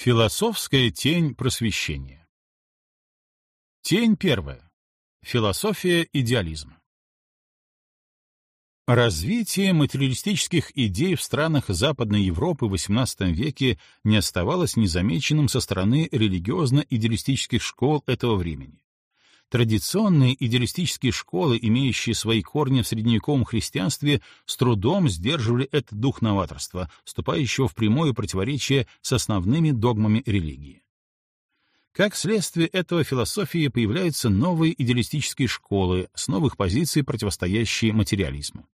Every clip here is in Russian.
Философская тень просвещения Тень первая. Философия идеализма. Развитие материалистических идей в странах Западной Европы в XVIII веке не оставалось незамеченным со стороны религиозно-идеалистических школ этого времени. Традиционные идеалистические школы, имеющие свои корни в средневековом христианстве, с трудом сдерживали этот дух новаторства, вступающего в прямое противоречие с основными догмами религии. Как следствие этого философии появляются новые идеалистические школы с новых позиций, противостоящие материализму.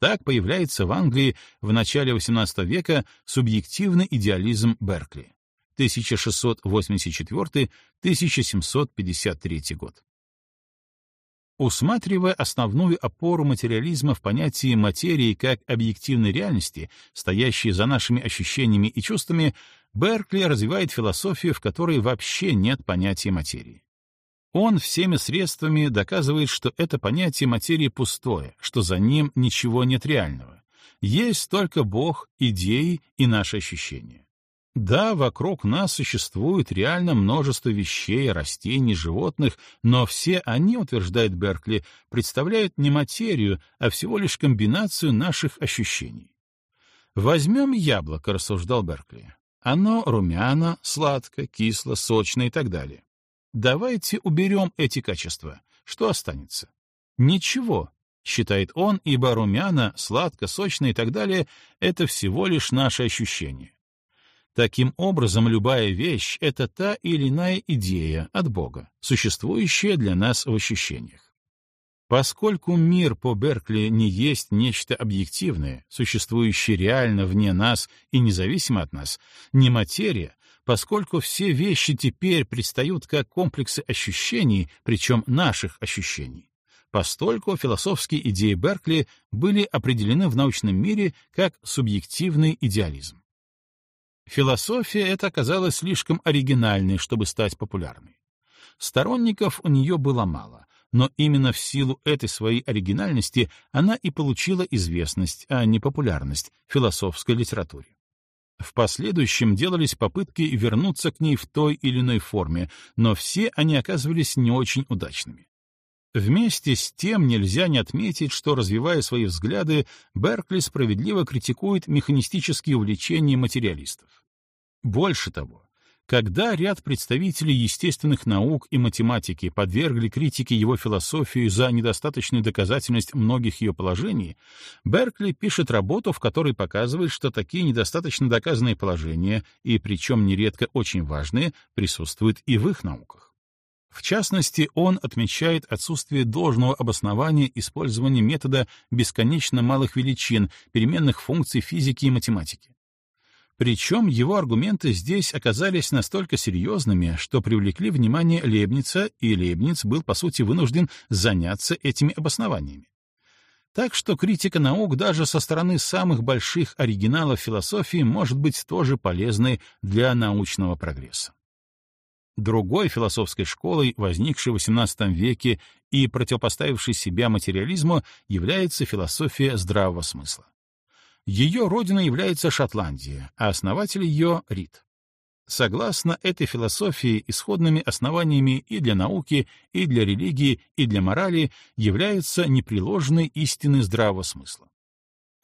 Так появляется в Англии в начале XVIII века субъективный идеализм Беркли. 1684-1753 год. Усматривая основную опору материализма в понятии материи как объективной реальности, стоящей за нашими ощущениями и чувствами, Беркли развивает философию, в которой вообще нет понятия материи. Он всеми средствами доказывает, что это понятие материи пустое, что за ним ничего нет реального. Есть только Бог, идеи и наши ощущения. Да, вокруг нас существует реально множество вещей, растений, животных, но все они, утверждает Беркли, представляют не материю, а всего лишь комбинацию наших ощущений. «Возьмем яблоко», — рассуждал Беркли. «Оно румяно, сладко, кисло, сочно и так далее. Давайте уберем эти качества. Что останется? Ничего, считает он, ибо румяно, сладко, сочно и так далее — это всего лишь наши ощущения. Таким образом, любая вещь — это та или иная идея от Бога, существующая для нас в ощущениях. Поскольку мир по Беркли не есть нечто объективное, существующее реально вне нас и независимо от нас, не материя, поскольку все вещи теперь предстают как комплексы ощущений, причем наших ощущений, постольку философские идеи Беркли были определены в научном мире как субъективный идеализм. Философия эта оказалась слишком оригинальной, чтобы стать популярной. Сторонников у нее было мало, но именно в силу этой своей оригинальности она и получила известность, а не популярность в философской литературе. В последующем делались попытки вернуться к ней в той или иной форме, но все они оказывались не очень удачными. Вместе с тем нельзя не отметить, что, развивая свои взгляды, Беркли справедливо критикует механистические увлечения материалистов. Больше того, когда ряд представителей естественных наук и математики подвергли критике его философию за недостаточную доказательность многих ее положений, Беркли пишет работу, в которой показывает, что такие недостаточно доказанные положения, и причем нередко очень важные, присутствуют и в их науках. В частности, он отмечает отсутствие должного обоснования использования метода бесконечно малых величин, переменных функций физики и математики. Причем его аргументы здесь оказались настолько серьезными, что привлекли внимание Лебница, и Лебниц был, по сути, вынужден заняться этими обоснованиями. Так что критика наук даже со стороны самых больших оригиналов философии может быть тоже полезной для научного прогресса. Другой философской школой, возникшей в XVIII веке и противопоставившей себя материализму, является философия здравого смысла. Ее родиной является Шотландия, а основатель ее — Рид. Согласно этой философии, исходными основаниями и для науки, и для религии, и для морали являются непреложные истины здравого смысла.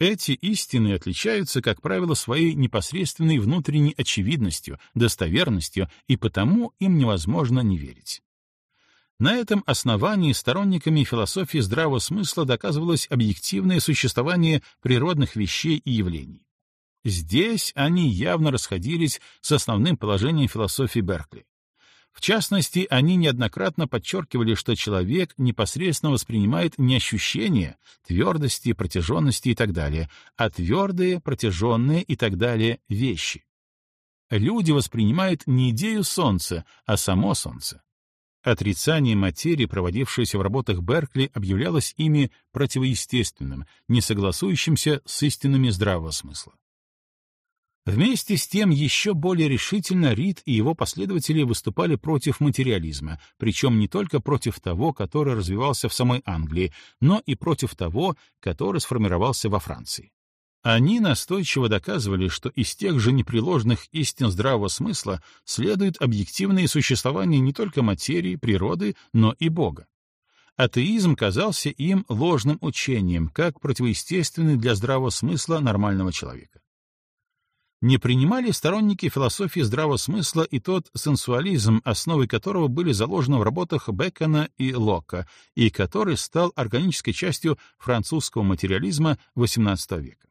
Эти истины отличаются, как правило, своей непосредственной внутренней очевидностью, достоверностью, и потому им невозможно не верить. На этом основании сторонниками философии здравого смысла доказывалось объективное существование природных вещей и явлений. Здесь они явно расходились с основным положением философии Беркли. В частности, они неоднократно подчеркивали, что человек непосредственно воспринимает не ощущения, твердости, протяженности и так далее, а твердые, протяженные и так далее вещи. Люди воспринимают не идею Солнца, а само Солнце. Отрицание материи, проводившееся в работах Беркли, объявлялось ими противоестественным, не согласующимся с истинами здравого смысла. Вместе с тем еще более решительно Рид и его последователи выступали против материализма, причем не только против того, который развивался в самой Англии, но и против того, который сформировался во Франции. Они настойчиво доказывали, что из тех же непреложных истин здравого смысла следует объективное существование не только материи, природы, но и Бога. Атеизм казался им ложным учением, как противоестественный для здравого смысла нормального человека. Не принимали сторонники философии здравого смысла и тот сенсуализм, основой которого были заложены в работах Бекона и Лока, и который стал органической частью французского материализма XVIII века.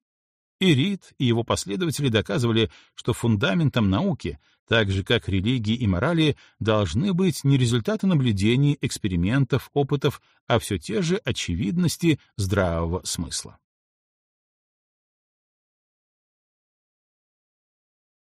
И Рид, и его последователи доказывали, что фундаментом науки, так же как религии и морали, должны быть не результаты наблюдений, экспериментов, опытов, а все те же очевидности здравого смысла.